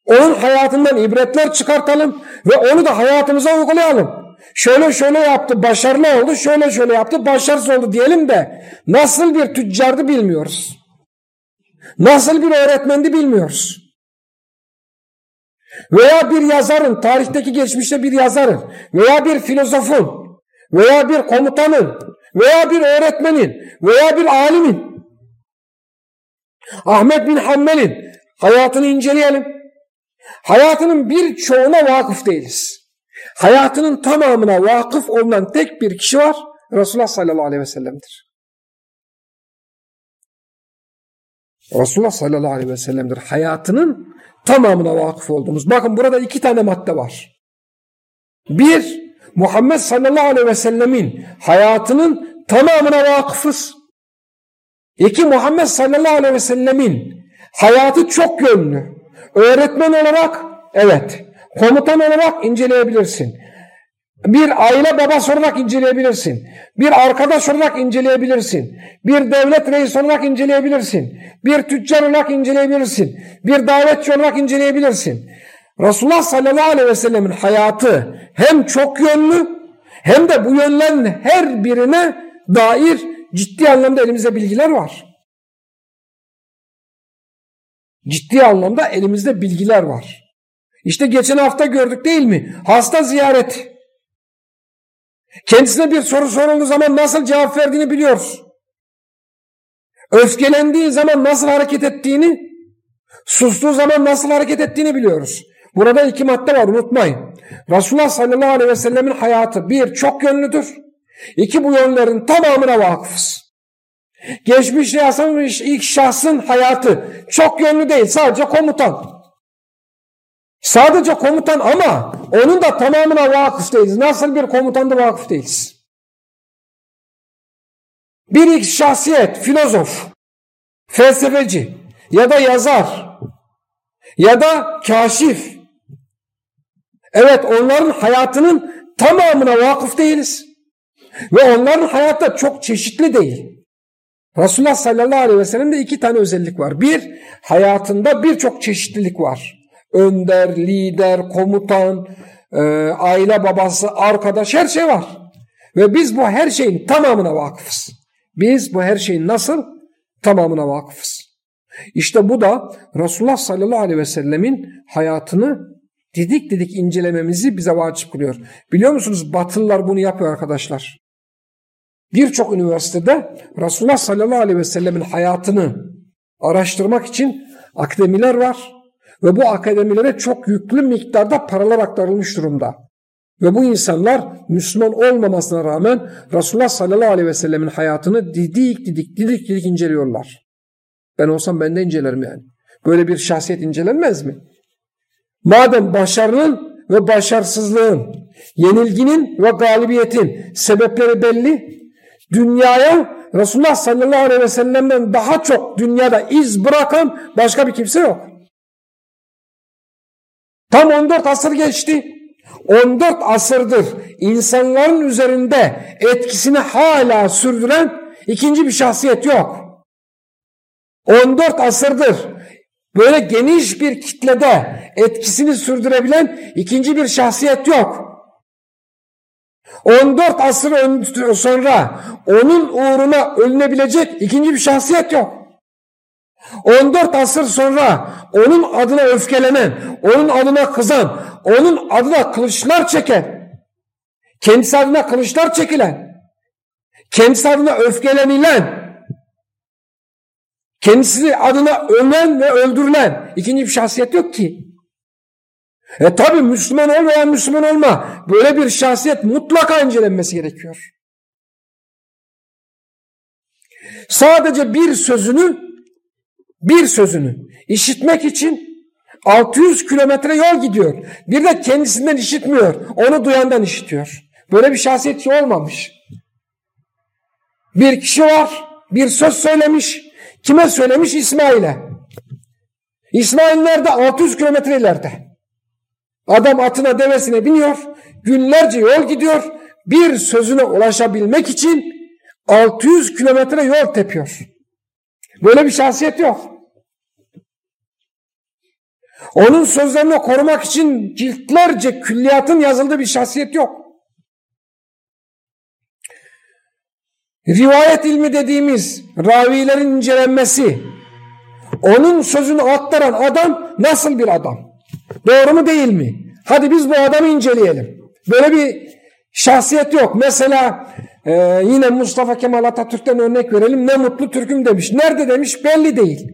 Onun hayatından ibretler çıkartalım ve onu da hayatımıza uygulayalım şöyle şöyle yaptı başarılı oldu şöyle şöyle yaptı başarısız oldu diyelim de nasıl bir tüccardı bilmiyoruz. Nasıl bir öğretmendi bilmiyoruz. Veya bir yazarın, tarihteki geçmişte bir yazarın veya bir filozofun veya bir komutanın veya bir öğretmenin veya bir alimin Ahmet bin Hanbel'in hayatını inceleyelim. Hayatının birçoğuna vakıf değiliz hayatının tamamına vakıf olunan tek bir kişi var. Resulullah sallallahu aleyhi ve sellem'dir. Resulullah sallallahu aleyhi ve sellem'dir. Hayatının tamamına vakıf olduğumuz. Bakın burada iki tane madde var. Bir, Muhammed sallallahu aleyhi ve sellemin hayatının tamamına vakıfız. İki, Muhammed sallallahu aleyhi ve sellemin hayatı çok yönlü. Öğretmen olarak evet komutan olarak inceleyebilirsin. Bir aile babası olarak inceleyebilirsin. Bir arkadaş olarak inceleyebilirsin. Bir devlet reisi olarak inceleyebilirsin. Bir tüccar olarak inceleyebilirsin. Bir davetçi olarak inceleyebilirsin. Resulullah sallallahu aleyhi ve sellemin hayatı hem çok yönlü hem de bu yönlerin her birine dair ciddi anlamda elimizde bilgiler var. Ciddi anlamda elimizde bilgiler var. İşte geçen hafta gördük değil mi? Hasta ziyareti. Kendisine bir soru sorulduğu zaman nasıl cevap verdiğini biliyoruz. Öfkelendiği zaman nasıl hareket ettiğini, sustuğu zaman nasıl hareket ettiğini biliyoruz. Burada iki madde var unutmayın. Resulullah sallallahu aleyhi ve sellemin hayatı bir çok yönlüdür. İki bu yönlerin tamamına vakıfız. Geçmişte yaşamış ilk şahsın hayatı çok yönlü değil sadece komutan. Sadece komutan ama onun da tamamına vakıf değiliz. Nasıl bir komutanda vakıf değiliz. Bir şahsiyet, filozof, felsefeci ya da yazar ya da kaşif. Evet onların hayatının tamamına vakıf değiliz. Ve onların hayatı çok çeşitli değil. Resulullah sallallahu aleyhi ve sellem'de iki tane özellik var. Bir, hayatında birçok çeşitlilik var önder, lider, komutan, e, aile babası, arkadaş her şey var. Ve biz bu her şeyin tamamına vakıfız. Biz bu her şeyin nasıl? Tamamına vakıfız. İşte bu da Resulullah sallallahu aleyhi ve sellemin hayatını didik didik incelememizi bize vacip kılıyor. Biliyor musunuz Batılılar bunu yapıyor arkadaşlar. Birçok üniversitede Resulullah sallallahu aleyhi ve sellemin hayatını araştırmak için akademiler var. Ve bu akademilere çok yüklü miktarda paralar aktarılmış durumda. Ve bu insanlar Müslüman olmamasına rağmen Resulullah sallallahu aleyhi ve sellemin hayatını didik didik didik didik inceliyorlar. Ben olsam ben de incelerim yani. Böyle bir şahsiyet incelenmez mi? Madem başarının ve başarısızlığın, yenilginin ve galibiyetin sebepleri belli, dünyaya Resulullah sallallahu aleyhi ve sellem'den daha çok dünyada iz bırakan başka bir kimse yok. Tam 14 asır geçti. 14 asırdır insanların üzerinde etkisini hala sürdüren ikinci bir şahsiyet yok. 14 asırdır böyle geniş bir kitlede etkisini sürdürebilen ikinci bir şahsiyet yok. 14 asır sonra onun uğruna ölünebilecek ikinci bir şahsiyet yok. 14 asır sonra onun adına öfkelenen, onun adına kızan, onun adına kılıçlar çeken, kendisi adına kılıçlar çekilen, kendisi adına öfkelenilen, kendisi adına ölen ve öldürülen ikinci bir şahsiyet yok ki. E tabi Müslüman ol veya Müslüman olma böyle bir şahsiyet mutlaka incelenmesi gerekiyor. Sadece bir sözünü bir sözünü işitmek için 600 kilometre yol gidiyor. Bir de kendisinden işitmiyor. Onu duyandan işitiyor. Böyle bir şahsiyetçi olmamış. Bir kişi var. Bir söz söylemiş. Kime söylemiş? İsmail'e. İsmail nerede? 600 kilometre ileride. Adam atına devesine biniyor. Günlerce yol gidiyor. Bir sözüne ulaşabilmek için 600 kilometre yol tepiyor. Böyle bir şahsiyet yok. Onun sözlerini korumak için ciltlerce külliyatın yazıldığı bir şahsiyet yok. Rivayet ilmi dediğimiz ravilerin incelenmesi, onun sözünü aktaran adam nasıl bir adam? Doğru mu değil mi? Hadi biz bu adamı inceleyelim. Böyle bir şahsiyet yok. Mesela ee, yine Mustafa Kemal Atatürk'ten örnek verelim. Ne mutlu Türk'üm demiş. Nerede demiş belli değil.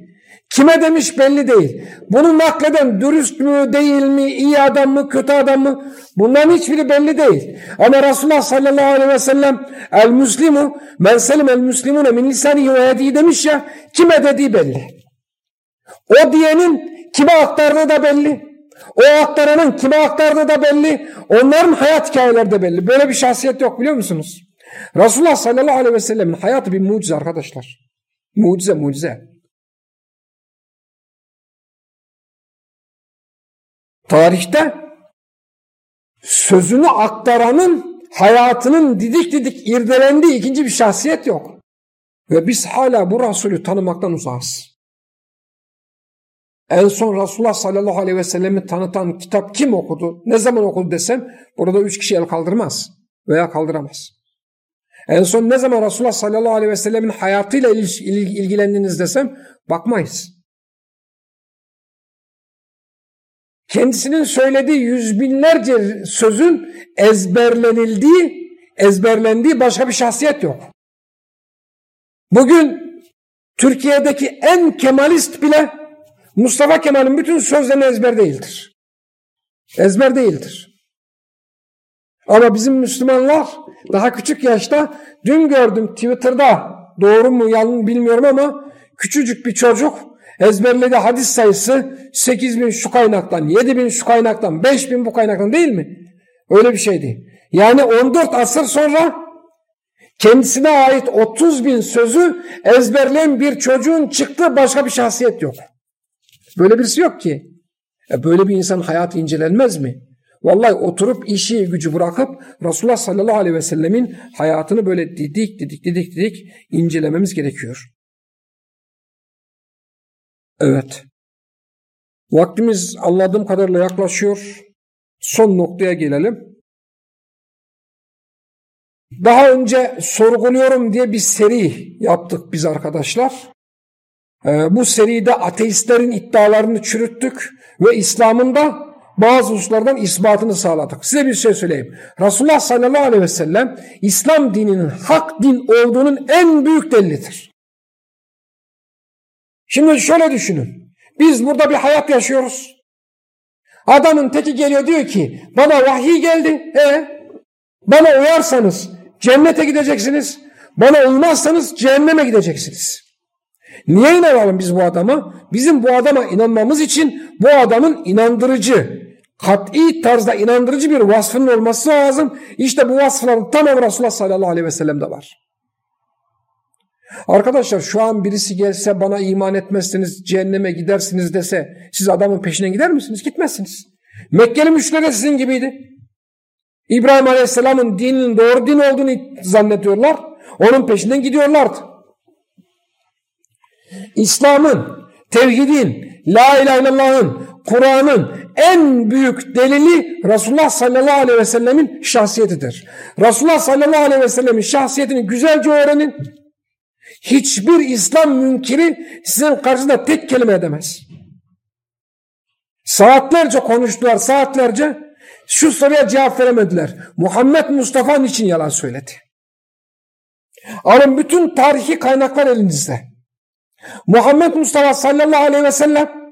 Kime demiş belli değil. Bunu nakleden dürüst mü değil mi, iyi adam mı, kötü adam mı bunların hiçbiri belli değil. Ama Resulullah sallallahu aleyhi ve sellem el muslimu men selim el muslimune min lisanihi ve yediği demiş ya kime dediği belli. O diyenin kime aktardığı da belli. O aktaranın kime aktardığı da belli. Onların hayat hikayeleri de belli. Böyle bir şahsiyet yok biliyor musunuz? Resulullah sallallahu aleyhi ve sellemin hayatı bir mucize arkadaşlar. Mucize mucize. Tarihte sözünü aktaranın hayatının didik didik irdelendiği ikinci bir şahsiyet yok. Ve biz hala bu Resulü tanımaktan uzağız. En son Resulullah sallallahu aleyhi ve sellemi tanıtan kitap kim okudu? Ne zaman okudu desem burada üç kişi el kaldırmaz veya kaldıramaz. En son ne zaman Resulullah sallallahu aleyhi ve sellemin hayatıyla ilgilendiniz desem bakmayız. Kendisinin söylediği yüz binlerce sözün ezberlenildiği, ezberlendiği başka bir şahsiyet yok. Bugün Türkiye'deki en kemalist bile Mustafa Kemal'in bütün sözlerini ezber değildir. Ezber değildir. Ama bizim Müslümanlar daha küçük yaşta dün gördüm Twitter'da doğru mu yanlış bilmiyorum ama küçücük bir çocuk ezberledi hadis sayısı 8 bin şu kaynaktan, 7 bin şu kaynaktan, 5 bin bu kaynaktan değil mi? Öyle bir şeydi. Yani 14 asır sonra kendisine ait 30 bin sözü ezberleyen bir çocuğun çıktığı başka bir şahsiyet yok. Böyle birisi yok ki. E böyle bir insan hayatı incelenmez mi? Vallahi oturup işi gücü bırakıp Resulullah sallallahu aleyhi ve sellemin hayatını böyle didik didik didik didik incelememiz gerekiyor. Evet. Vaktimiz anladığım kadarıyla yaklaşıyor. Son noktaya gelelim. Daha önce sorguluyorum diye bir seri yaptık biz arkadaşlar. Ee, bu seride ateistlerin iddialarını çürüttük ve İslam'ın da bazı hususlardan isbatını sağladık. Size bir şey söyleyeyim. Resulullah sallallahu aleyhi ve sellem İslam dininin hak din olduğunun en büyük delilidir. Şimdi şöyle düşünün. Biz burada bir hayat yaşıyoruz. Adamın teki geliyor diyor ki bana vahiy geldi. E, bana uyarsanız cennete gideceksiniz. Bana uymazsanız cehenneme gideceksiniz. Niye inanalım biz bu adama? Bizim bu adama inanmamız için bu adamın inandırıcı, kat'i tarzda inandırıcı bir vasfının olması lazım. İşte bu vasfların tamamı Resulullah sallallahu aleyhi ve sellem'de var. Arkadaşlar şu an birisi gelse bana iman etmezseniz cehenneme gidersiniz dese siz adamın peşine gider misiniz? Gitmezsiniz. Mekkeli müşrikler de sizin gibiydi. İbrahim Aleyhisselam'ın dininin doğru din olduğunu zannediyorlar. Onun peşinden gidiyorlardı. İslam'ın, tevhidin, la ilahe illallah'ın, Kur'an'ın en büyük delili Resulullah sallallahu aleyhi ve sellemin şahsiyetidir. Resulullah sallallahu aleyhi ve sellemin şahsiyetini güzelce öğrenin. Hiçbir İslam münkiri sizin karşısında tek kelime edemez. Saatlerce konuştular, saatlerce şu soruya cevap veremediler. Muhammed Mustafa için yalan söyledi? Alın bütün tarihi kaynaklar elinizde. Muhammed Mustafa sallallahu aleyhi ve sellem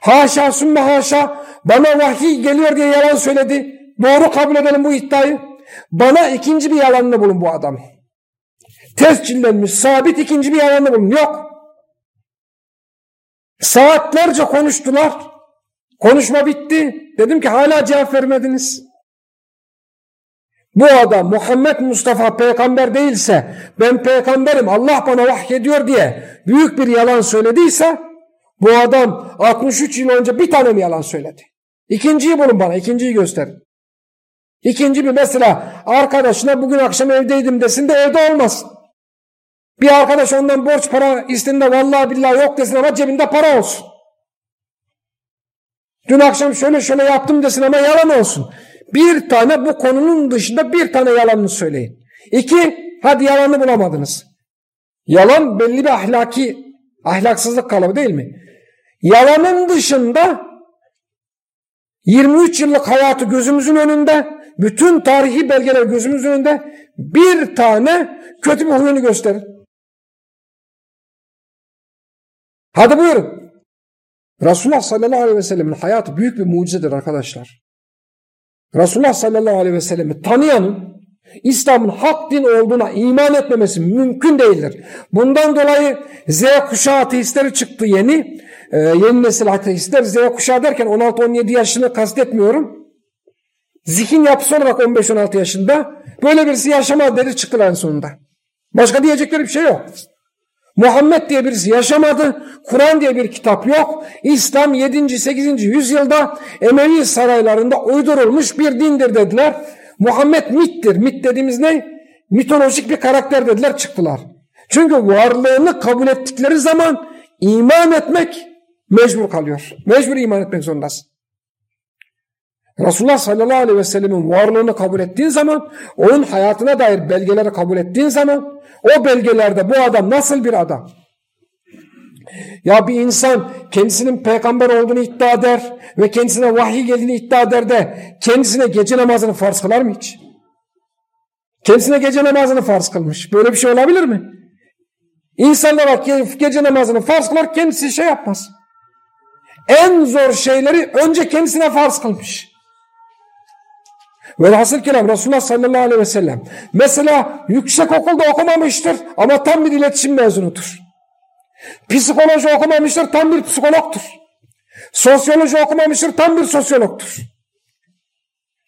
haşa sümme haşa bana vahiy geliyor diye yalan söyledi. Doğru kabul edelim bu iddiayı. Bana ikinci bir yalanını bulun bu adamı tescillenmiş sabit ikinci bir yalanı bulun. Yok. Saatlerce konuştular. Konuşma bitti. Dedim ki hala cevap vermediniz. Bu adam Muhammed Mustafa peygamber değilse ben peygamberim Allah bana vahyediyor diye büyük bir yalan söylediyse bu adam 63 yıl önce bir tane mi yalan söyledi? İkinciyi bulun bana ikinciyi gösterin. İkinci bir mesela arkadaşına bugün akşam evdeydim desin de evde olmasın. Bir arkadaş ondan borç para istediğinde vallahi billahi yok desin ama cebinde para olsun. Dün akşam şöyle şöyle yaptım desin ama yalan olsun. Bir tane bu konunun dışında bir tane yalanını söyleyin. İki, hadi yalanı bulamadınız. Yalan belli bir ahlaki ahlaksızlık kalıbı değil mi? Yalanın dışında 23 yıllık hayatı gözümüzün önünde, bütün tarihi belgeler gözümüzün önünde bir tane kötü bir huyunu gösterin. Hadi buyurun. Resulullah sallallahu aleyhi ve sellemin hayatı büyük bir mucizedir arkadaşlar. Resulullah sallallahu aleyhi ve sellemi tanıyanın İslam'ın hak din olduğuna iman etmemesi mümkün değildir. Bundan dolayı Z kuşağı ateistleri çıktı yeni. Ee, yeni nesil ateistler Z kuşağı derken 16-17 yaşını kastetmiyorum. Zihin yapısı olarak 15-16 yaşında böyle birisi yaşamaz dedi çıktılar en sonunda. Başka diyecekleri bir şey yok. Muhammed diye birisi yaşamadı. Kur'an diye bir kitap yok. İslam 7. 8. yüzyılda Emevi saraylarında uydurulmuş bir dindir dediler. Muhammed mittir. Mit dediğimiz ne? Mitolojik bir karakter dediler çıktılar. Çünkü varlığını kabul ettikleri zaman iman etmek mecbur kalıyor. Mecbur iman etmek zorundasın. Resulullah sallallahu aleyhi ve sellemin varlığını kabul ettiğin zaman, onun hayatına dair belgeleri kabul ettiğin zaman, o belgelerde bu adam nasıl bir adam? Ya bir insan kendisinin peygamber olduğunu iddia eder ve kendisine vahiy geldiğini iddia eder de kendisine gece namazını farz kılar mı hiç? Kendisine gece namazını farz kılmış. Böyle bir şey olabilir mi? İnsanlar gece namazını farz kılar kendisi şey yapmaz. En zor şeyleri önce kendisine farz kılmış. Velhasıl kelam Resulullah sallallahu aleyhi ve sellem mesela yüksek okulda okumamıştır ama tam bir iletişim mezunudur. Psikoloji okumamıştır tam bir psikologtur. Sosyoloji okumamıştır tam bir sosyologtur.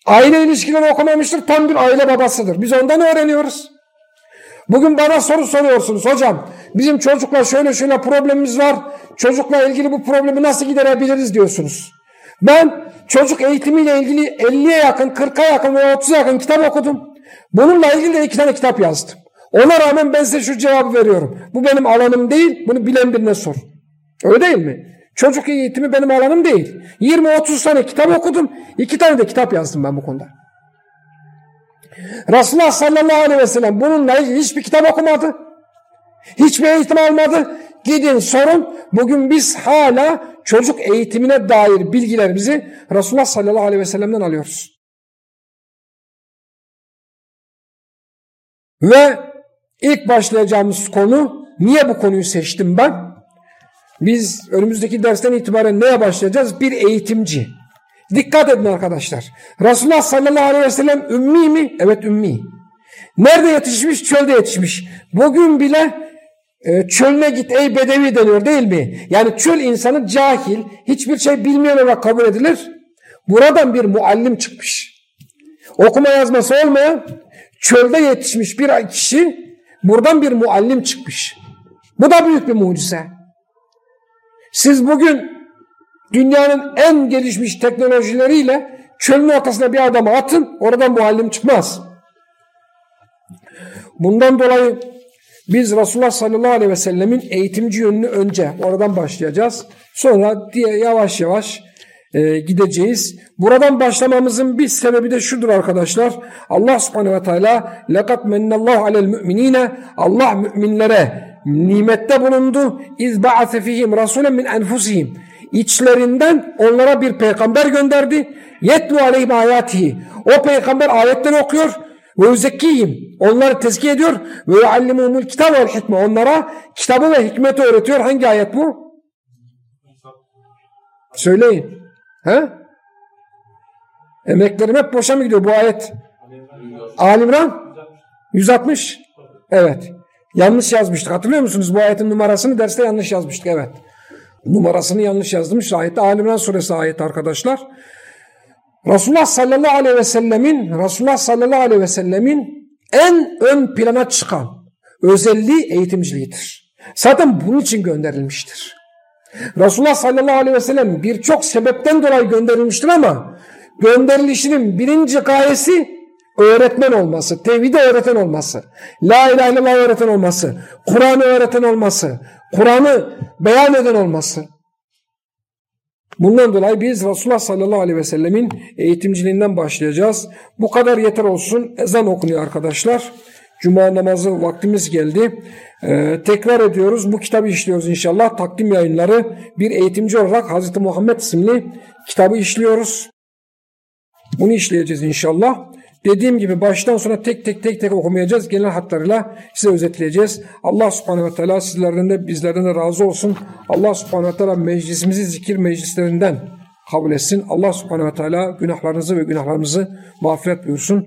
Aile ilişkileri okumamıştır tam bir aile babasıdır. Biz ondan öğreniyoruz. Bugün bana soru soruyorsunuz hocam bizim çocukla şöyle şöyle problemimiz var. Çocukla ilgili bu problemi nasıl giderebiliriz diyorsunuz. Ben çocuk eğitimiyle ilgili 50'ye yakın, 40'a yakın ve 30'a yakın kitap okudum. Bununla ilgili de iki tane kitap yazdım. Ona rağmen ben size şu cevabı veriyorum. Bu benim alanım değil, bunu bilen birine sor. Öyle değil mi? Çocuk eğitimi benim alanım değil. 20-30 tane kitap okudum, iki tane de kitap yazdım ben bu konuda. Resulullah sallallahu aleyhi ve sellem bununla ilgili hiçbir kitap okumadı. Hiçbir eğitim almadı. Gidin sorun. Bugün biz hala çocuk eğitimine dair bilgilerimizi Resulullah sallallahu aleyhi ve sellem'den alıyoruz. Ve ilk başlayacağımız konu, niye bu konuyu seçtim ben? Biz önümüzdeki dersten itibaren neye başlayacağız? Bir eğitimci. Dikkat edin arkadaşlar. Resulullah sallallahu aleyhi ve sellem ümmi mi? Evet ümmi. Nerede yetişmiş? Çölde yetişmiş. Bugün bile e, çölüne git ey bedevi deniyor değil mi? Yani çöl insanı cahil, hiçbir şey bilmeyen olarak kabul edilir. Buradan bir muallim çıkmış. Okuma yazması olmayan, çölde yetişmiş bir kişi, buradan bir muallim çıkmış. Bu da büyük bir mucize. Siz bugün dünyanın en gelişmiş teknolojileriyle çölün ortasına bir adamı atın, oradan muallim çıkmaz. Bundan dolayı biz Resulullah sallallahu aleyhi ve sellemin eğitimci yönünü önce oradan başlayacağız. Sonra diye yavaş yavaş e, gideceğiz. Buradan başlamamızın bir sebebi de şudur arkadaşlar. Allah subhanehu ve teala لَقَدْ مَنَّ اللّٰهُ عَلَى الْمُؤْمِنِينَ Allah müminlere nimette bulundu. اِذْ بَعَثَ فِيهِمْ رَسُولًا مِنْ أَنْفُسِهِمْ İçlerinden onlara bir peygamber gönderdi. Yetlu aleyhim ayatihi. O peygamber ayetleri okuyor ve uzekkiyim. Onları tezkiye ediyor. Ve yuallimumul kitab ve hikme. Onlara kitabı ve hikmeti öğretiyor. Hangi ayet bu? Söyleyin. He? Emeklerim hep boşa mı gidiyor bu ayet? Alimran 160. Evet. Yanlış yazmıştık. Hatırlıyor musunuz? Bu ayetin numarasını derste yanlış yazmıştık. Evet. Numarasını yanlış yazmış. Ayette Alimran suresi ayet arkadaşlar. Resulullah sallallahu aleyhi ve sellemin Resulullah sallallahu aleyhi ve sellemin en ön plana çıkan özelliği eğitimciliğidir. Zaten bunun için gönderilmiştir. Resulullah sallallahu aleyhi ve sellem birçok sebepten dolayı gönderilmiştir ama gönderilişinin birinci gayesi öğretmen olması, tevhidi öğreten olması, la ilahe illallah öğreten olması, Kur'an'ı öğreten olması, Kur'an'ı beyan eden olması. Bundan dolayı biz Resulullah sallallahu aleyhi ve sellemin eğitimciliğinden başlayacağız. Bu kadar yeter olsun. Ezan okunuyor arkadaşlar. Cuma namazı vaktimiz geldi. Ee, tekrar ediyoruz. Bu kitabı işliyoruz inşallah. Takdim yayınları bir eğitimci olarak Hazreti Muhammed isimli kitabı işliyoruz. Bunu işleyeceğiz inşallah. Dediğim gibi baştan sona tek tek tek tek okumayacağız. Genel hatlarıyla size özetleyeceğiz. Allah subhanehu ve teala sizlerden de bizlerden de razı olsun. Allah subhanehu ve teala meclisimizi zikir meclislerinden kabul etsin. Allah subhanehu ve teala günahlarınızı ve günahlarımızı mağfiret buyursun.